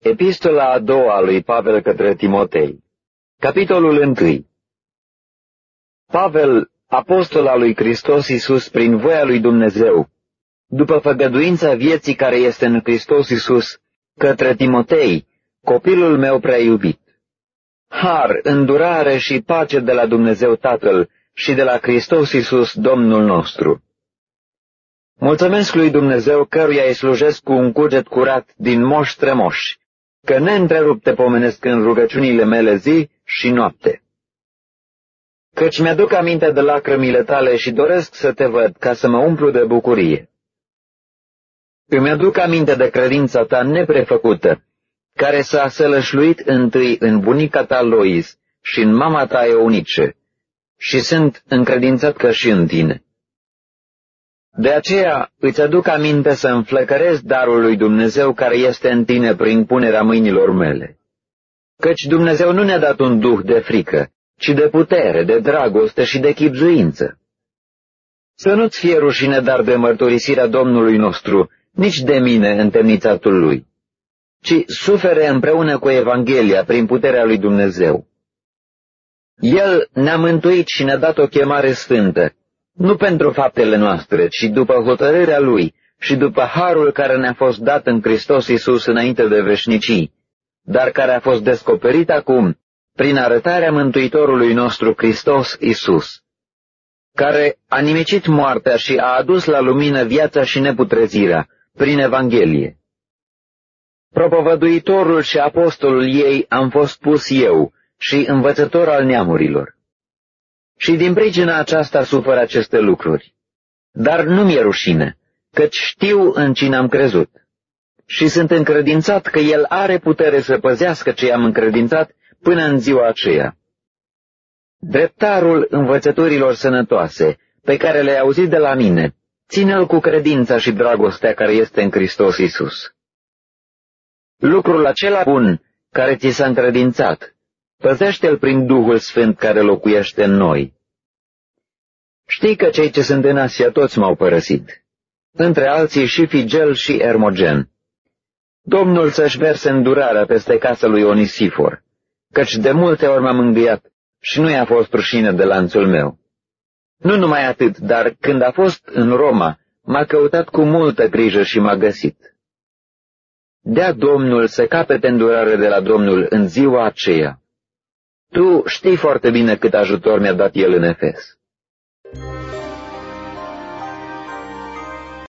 Epistola a doua a lui Pavel către Timotei Capitolul 1 Pavel, apostol al lui Hristos Iisus prin voia lui Dumnezeu, după făgăduința vieții care este în Hristos Iisus, către Timotei, copilul meu prea iubit. Har, îndurare și pace de la Dumnezeu Tatăl și de la Hristos Iisus, Domnul nostru. Mulțumesc lui Dumnezeu căruia îi slujesc cu un cuget curat din moș strămoși, că neîntrerupte pomenesc în rugăciunile mele zi și noapte. Căci mi-aduc aminte de lacrămile tale și doresc să te văd ca să mă umplu de bucurie. Îmi aduc aminte de credința ta neprefăcută, care s-a sălășluit întâi în bunica ta Lois și în mama ta Eunice, și sunt încredințat că și în tine. De aceea îți aduc aminte să înflăcărezi darul lui Dumnezeu care este în tine prin punerea mâinilor mele. Căci Dumnezeu nu ne-a dat un duh de frică, ci de putere, de dragoste și de chipzuință. Să nu-ți fie rușine dar de mărturisirea Domnului nostru, nici de mine, întemnițatul lui, ci sufere împreună cu Evanghelia prin puterea lui Dumnezeu. El ne-a mântuit și ne-a dat o chemare sfântă, nu pentru faptele noastre, ci după hotărârea Lui și după harul care ne-a fost dat în Hristos Iisus înainte de veșnicii, dar care a fost descoperit acum prin arătarea Mântuitorului nostru Hristos Iisus, care a nimicit moartea și a adus la lumină viața și neputrezirea prin Evanghelie. Propovăduitorul și apostolul ei am fost pus eu și învățător al neamurilor. Și din pricina aceasta sufăr aceste lucruri. Dar nu mi-e rușine, căci știu în cine am crezut. Și sunt încredințat că El are putere să păzească ce am încredințat până în ziua aceea. Dreptarul învățăturilor sănătoase, pe care le-ai auzit de la mine, ține-l cu credința și dragostea care este în Hristos Isus. Lucrul acela bun care ți s-a încredințat, Păzește-l prin Duhul Sfânt care locuiește în noi. Știi că cei ce sunt în Asia toți m-au părăsit, între alții și Figel și Ermogen. Domnul să-și verse îndurarea peste casa lui Onisifor, căci de multe ori m-am mângâiat și nu i-a fost rușine de lanțul meu. Nu numai atât, dar când a fost în Roma, m-a căutat cu multă grijă și m-a găsit. Dea Domnul să capete îndurare de la Domnul în ziua aceea. Tu știi foarte bine cât ajutor mi-a dat el în Efes.